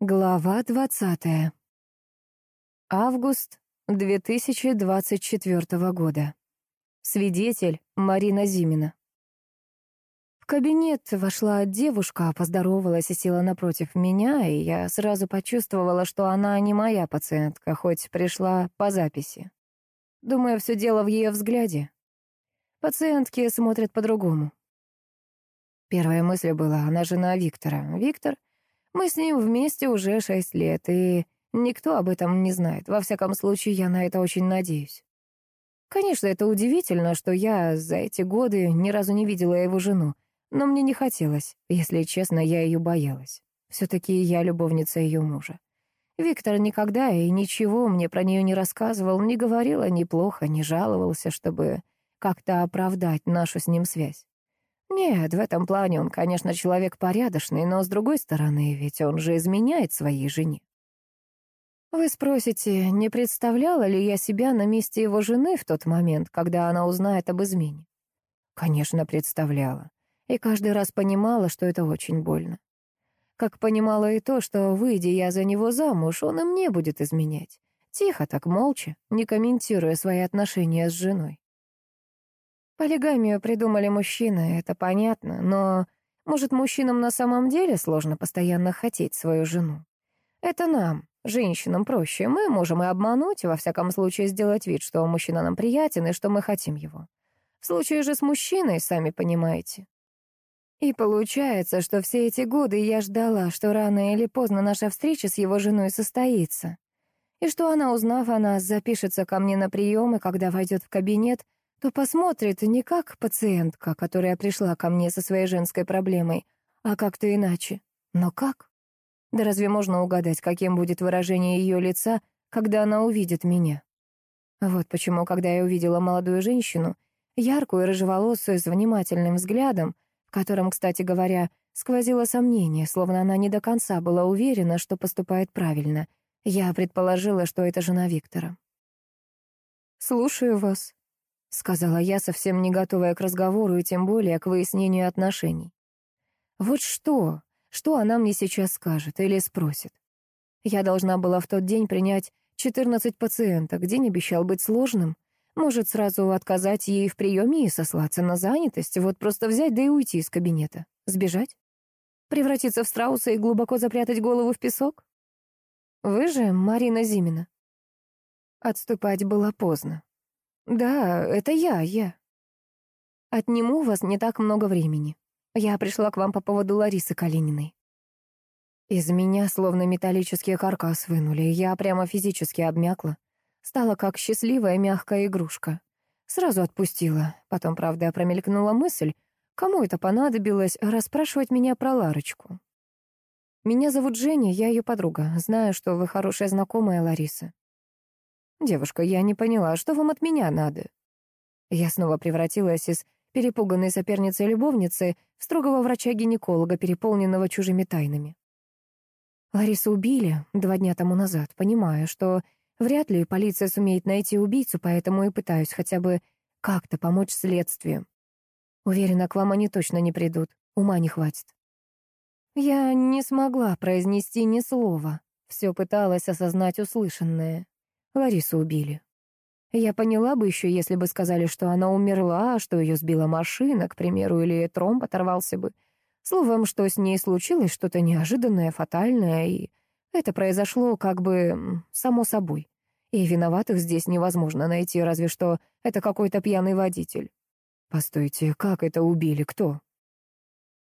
Глава двадцатая. Август 2024 года. Свидетель Марина Зимина. В кабинет вошла девушка, поздоровалась и села напротив меня, и я сразу почувствовала, что она не моя пациентка, хоть пришла по записи. Думаю, все дело в ее взгляде. Пациентки смотрят по-другому. Первая мысль была, она жена Виктора. Виктор мы с ним вместе уже шесть лет, и никто об этом не знает. Во всяком случае, я на это очень надеюсь. Конечно, это удивительно, что я за эти годы ни разу не видела его жену, но мне не хотелось. Если честно, я ее боялась. Все-таки я любовница ее мужа. Виктор никогда и ничего мне про нее не рассказывал, не говорил о ней плохо, не жаловался, чтобы как-то оправдать нашу с ним связь. Нет, в этом плане он, конечно, человек порядочный, но с другой стороны, ведь он же изменяет своей жене. Вы спросите, не представляла ли я себя на месте его жены в тот момент, когда она узнает об измене? Конечно, представляла. И каждый раз понимала, что это очень больно. Как понимала и то, что, выйдя я за него замуж, он и мне будет изменять. Тихо, так молча, не комментируя свои отношения с женой. Полигамию придумали мужчины, это понятно, но, может, мужчинам на самом деле сложно постоянно хотеть свою жену? Это нам, женщинам, проще. Мы можем и обмануть, во всяком случае сделать вид, что мужчина нам приятен и что мы хотим его. В случае же с мужчиной, сами понимаете. И получается, что все эти годы я ждала, что рано или поздно наша встреча с его женой состоится. И что она, узнав о нас, запишется ко мне на прием, и когда войдет в кабинет, то посмотрит не как пациентка, которая пришла ко мне со своей женской проблемой, а как-то иначе. Но как? Да разве можно угадать, каким будет выражение ее лица, когда она увидит меня? Вот почему, когда я увидела молодую женщину, яркую рыжеволосую, с внимательным взглядом, в котором, кстати говоря, сквозило сомнение, словно она не до конца была уверена, что поступает правильно, я предположила, что это жена Виктора. «Слушаю вас», — сказала я, совсем не готовая к разговору и тем более к выяснению отношений. «Вот что? Что она мне сейчас скажет или спросит? Я должна была в тот день принять 14 пациенток, день обещал быть сложным. Может, сразу отказать ей в приеме и сослаться на занятость, вот просто взять да и уйти из кабинета. Сбежать? Превратиться в страуса и глубоко запрятать голову в песок? Вы же Марина Зимина. Отступать было поздно. «Да, это я, я». «Отниму у вас не так много времени. Я пришла к вам по поводу Ларисы Калининой». Из меня словно металлический каркас вынули, я прямо физически обмякла. Стала как счастливая мягкая игрушка. Сразу отпустила. Потом, правда, промелькнула мысль, кому это понадобилось расспрашивать меня про Ларочку. «Меня зовут Женя, я ее подруга. Знаю, что вы хорошая знакомая Ларисы. «Девушка, я не поняла, что вам от меня надо?» Я снова превратилась из перепуганной соперницы-любовницы в строгого врача-гинеколога, переполненного чужими тайнами. Ларису убили два дня тому назад, понимаю, что вряд ли полиция сумеет найти убийцу, поэтому и пытаюсь хотя бы как-то помочь следствию. Уверена, к вам они точно не придут, ума не хватит. Я не смогла произнести ни слова, все пыталась осознать услышанное. Ларису убили. Я поняла бы еще, если бы сказали, что она умерла, что ее сбила машина, к примеру, или тромб оторвался бы. Словом, что с ней случилось что-то неожиданное, фатальное, и это произошло как бы само собой. И виноватых здесь невозможно найти, разве что это какой-то пьяный водитель. Постойте, как это убили, кто?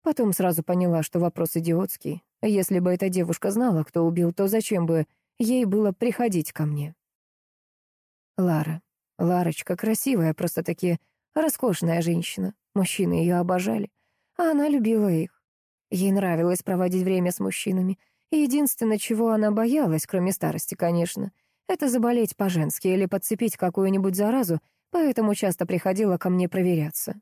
Потом сразу поняла, что вопрос идиотский. Если бы эта девушка знала, кто убил, то зачем бы ей было приходить ко мне? Лара. Ларочка красивая, просто-таки роскошная женщина. Мужчины ее обожали, а она любила их. Ей нравилось проводить время с мужчинами. И единственное, чего она боялась, кроме старости, конечно, это заболеть по-женски или подцепить какую-нибудь заразу, поэтому часто приходила ко мне проверяться.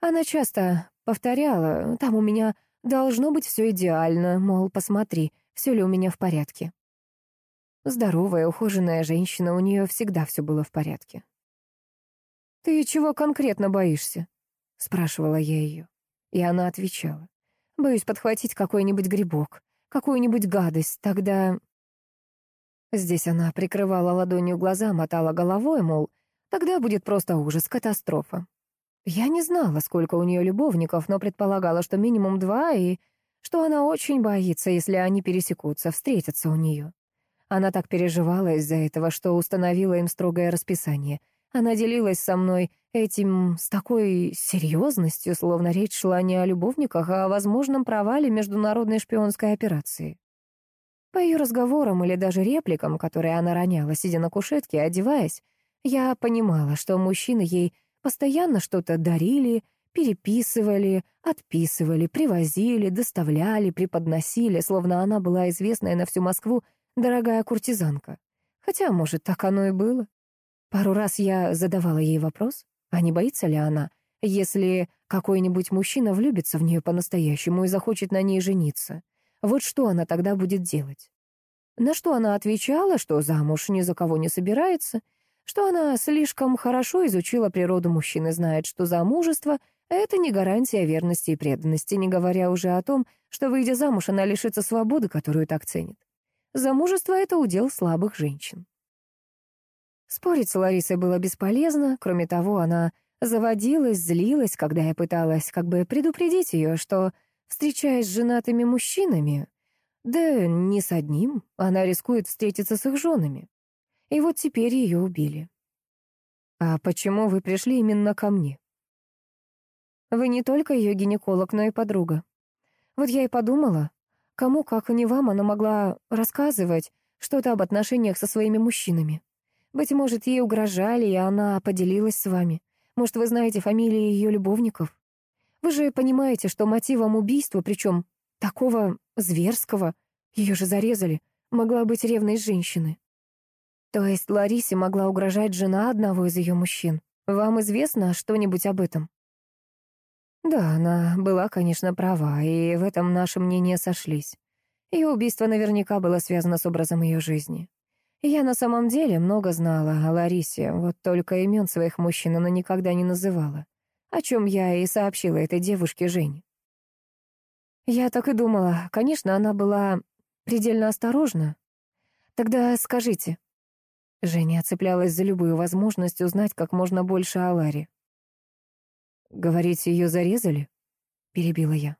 Она часто повторяла, там у меня должно быть все идеально, мол, посмотри, все ли у меня в порядке. Здоровая, ухоженная женщина, у нее всегда все было в порядке. «Ты чего конкретно боишься?» — спрашивала я ее. И она отвечала. «Боюсь подхватить какой-нибудь грибок. какую-нибудь гадость, тогда... Здесь она прикрывала ладонью глаза, мотала головой, мол, тогда будет просто ужас, катастрофа. Я не знала, сколько у нее любовников, но предполагала, что минимум два, и что она очень боится, если они пересекутся, встретятся у нее. Она так переживала из-за этого, что установила им строгое расписание. Она делилась со мной этим с такой серьезностью, словно речь шла не о любовниках, а о возможном провале международной шпионской операции. По ее разговорам или даже репликам, которые она роняла, сидя на кушетке, одеваясь, я понимала, что мужчины ей постоянно что-то дарили, переписывали, отписывали, привозили, доставляли, преподносили, словно она была известная на всю Москву дорогая куртизанка. Хотя, может, так оно и было. Пару раз я задавала ей вопрос, а не боится ли она, если какой-нибудь мужчина влюбится в нее по-настоящему и захочет на ней жениться. Вот что она тогда будет делать? На что она отвечала, что замуж ни за кого не собирается, что она слишком хорошо изучила природу мужчины, знает, что замужество — это не гарантия верности и преданности, не говоря уже о том, что, выйдя замуж, она лишится свободы, которую так ценит. Замужество — это удел слабых женщин. Спорить с Ларисой было бесполезно, кроме того, она заводилась, злилась, когда я пыталась как бы предупредить ее, что, встречаясь с женатыми мужчинами, да не с одним, она рискует встретиться с их женами. И вот теперь ее убили. «А почему вы пришли именно ко мне?» «Вы не только ее гинеколог, но и подруга. Вот я и подумала, Кому, как не вам, она могла рассказывать что-то об отношениях со своими мужчинами. Быть может, ей угрожали, и она поделилась с вами. Может, вы знаете фамилии ее любовников? Вы же понимаете, что мотивом убийства, причем такого зверского, ее же зарезали, могла быть ревность женщины. То есть Ларисе могла угрожать жена одного из ее мужчин. Вам известно что-нибудь об этом? Да, она была, конечно, права, и в этом наши мнения сошлись. Ее убийство наверняка было связано с образом ее жизни. Я на самом деле много знала о Ларисе, вот только имен своих мужчин она никогда не называла, о чем я и сообщила этой девушке Жене. Я так и думала. Конечно, она была предельно осторожна. Тогда скажите. Женя цеплялась за любую возможность узнать как можно больше о Ларе. «Говорите, ее зарезали?» — перебила я.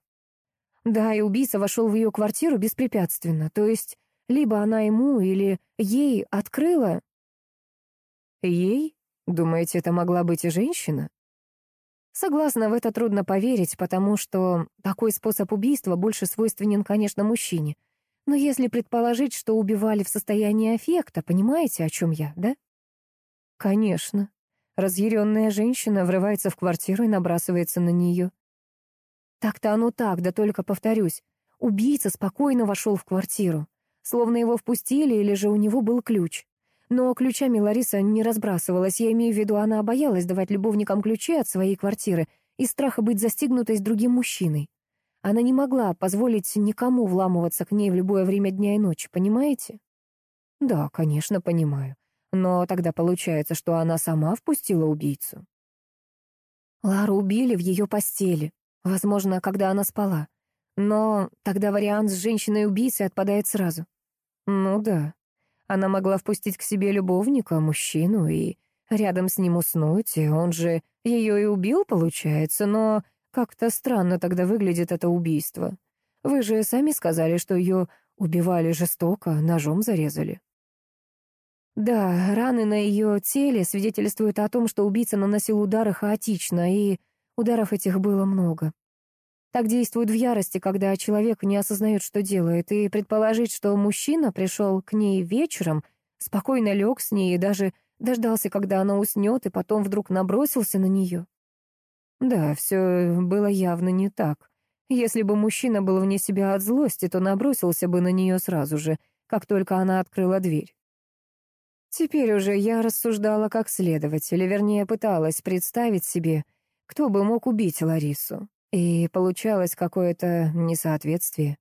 Да, и убийца вошел в ее квартиру беспрепятственно, то есть либо она ему или ей открыла... Ей? Думаете, это могла быть и женщина? Согласна, в это трудно поверить, потому что такой способ убийства больше свойственен, конечно, мужчине. Но если предположить, что убивали в состоянии аффекта, понимаете, о чем я, да? Конечно. Разъяренная женщина врывается в квартиру и набрасывается на нее. Так-то оно так, да только повторюсь. Убийца спокойно вошел в квартиру. Словно его впустили или же у него был ключ. Но ключами Лариса не разбрасывалась, я имею в виду, она боялась давать любовникам ключи от своей квартиры из страха быть застигнутой с другим мужчиной. Она не могла позволить никому вламываться к ней в любое время дня и ночи, понимаете? Да, конечно, понимаю. Но тогда получается, что она сама впустила убийцу. Лару убили в ее постели, возможно, когда она спала. Но тогда вариант с женщиной-убийцей отпадает сразу. Ну да, она могла впустить к себе любовника, мужчину, и рядом с ним уснуть, и он же ее и убил, получается, но как-то странно тогда выглядит это убийство. Вы же сами сказали, что ее убивали жестоко, ножом зарезали. Да, раны на ее теле свидетельствуют о том, что убийца наносил удары хаотично, и ударов этих было много. Так действует в ярости, когда человек не осознает, что делает, и предположить, что мужчина пришел к ней вечером, спокойно лег с ней и даже дождался, когда она уснет, и потом вдруг набросился на нее. Да, все было явно не так. Если бы мужчина был вне себя от злости, то набросился бы на нее сразу же, как только она открыла дверь. Теперь уже я рассуждала как следователь, вернее, пыталась представить себе, кто бы мог убить Ларису. И получалось какое-то несоответствие.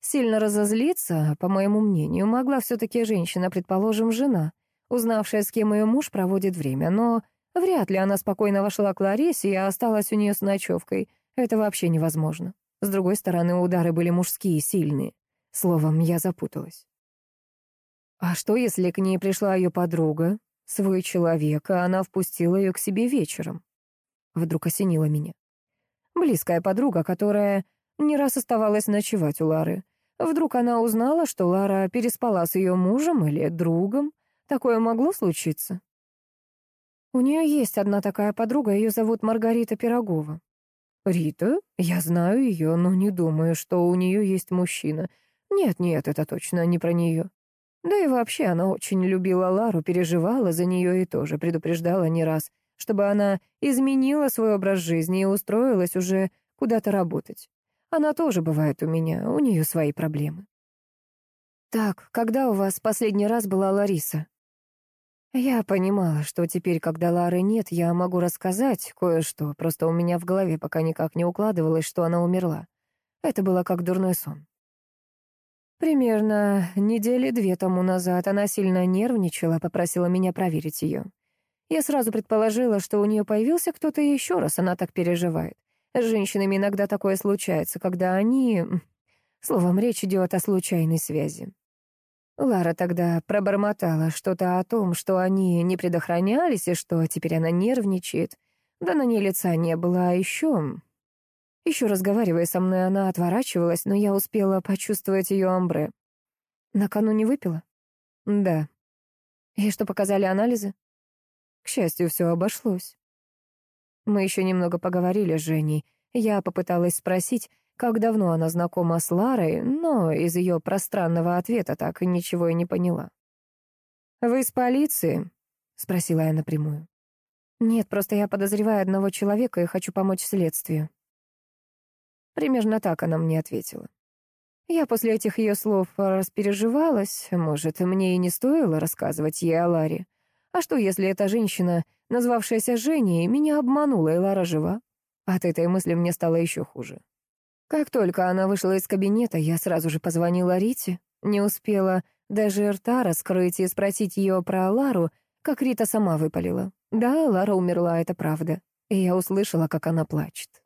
Сильно разозлиться, по моему мнению, могла все-таки женщина, предположим, жена, узнавшая, с кем ее муж проводит время, но вряд ли она спокойно вошла к Ларисе и осталась у нее с ночевкой. Это вообще невозможно. С другой стороны, удары были мужские, сильные. Словом, я запуталась. А что, если к ней пришла ее подруга, свой человек, а она впустила ее к себе вечером? Вдруг осенила меня. Близкая подруга, которая не раз оставалась ночевать у Лары. Вдруг она узнала, что Лара переспала с ее мужем или другом. Такое могло случиться? У нее есть одна такая подруга, ее зовут Маргарита Пирогова. Рита? Я знаю ее, но не думаю, что у нее есть мужчина. Нет-нет, это точно не про нее. Да и вообще она очень любила Лару, переживала за нее и тоже предупреждала не раз, чтобы она изменила свой образ жизни и устроилась уже куда-то работать. Она тоже бывает у меня, у нее свои проблемы. «Так, когда у вас последний раз была Лариса?» Я понимала, что теперь, когда Лары нет, я могу рассказать кое-что, просто у меня в голове пока никак не укладывалось, что она умерла. Это было как дурной сон. Примерно недели две тому назад она сильно нервничала, попросила меня проверить ее. Я сразу предположила, что у нее появился кто-то еще раз, она так переживает. С женщинами иногда такое случается, когда они... Словом, речь идет о случайной связи. Лара тогда пробормотала что-то о том, что они не предохранялись и что теперь она нервничает. Да на ней лица не было, а еще... Еще разговаривая со мной, она отворачивалась, но я успела почувствовать ее амбре. Накануне выпила? Да. И что показали анализы? К счастью, все обошлось. Мы еще немного поговорили с Женей. Я попыталась спросить, как давно она знакома с Ларой, но из ее пространного ответа так ничего и не поняла. «Вы из полиции?» — спросила я напрямую. «Нет, просто я подозреваю одного человека и хочу помочь следствию». Примерно так она мне ответила. Я после этих ее слов распереживалась, может, мне и не стоило рассказывать ей о Ларе. А что, если эта женщина, назвавшаяся Женей, меня обманула, и Лара жива? От этой мысли мне стало еще хуже. Как только она вышла из кабинета, я сразу же позвонила Рите. Не успела даже рта раскрыть и спросить ее про Лару, как Рита сама выпалила. Да, Лара умерла, это правда. И я услышала, как она плачет.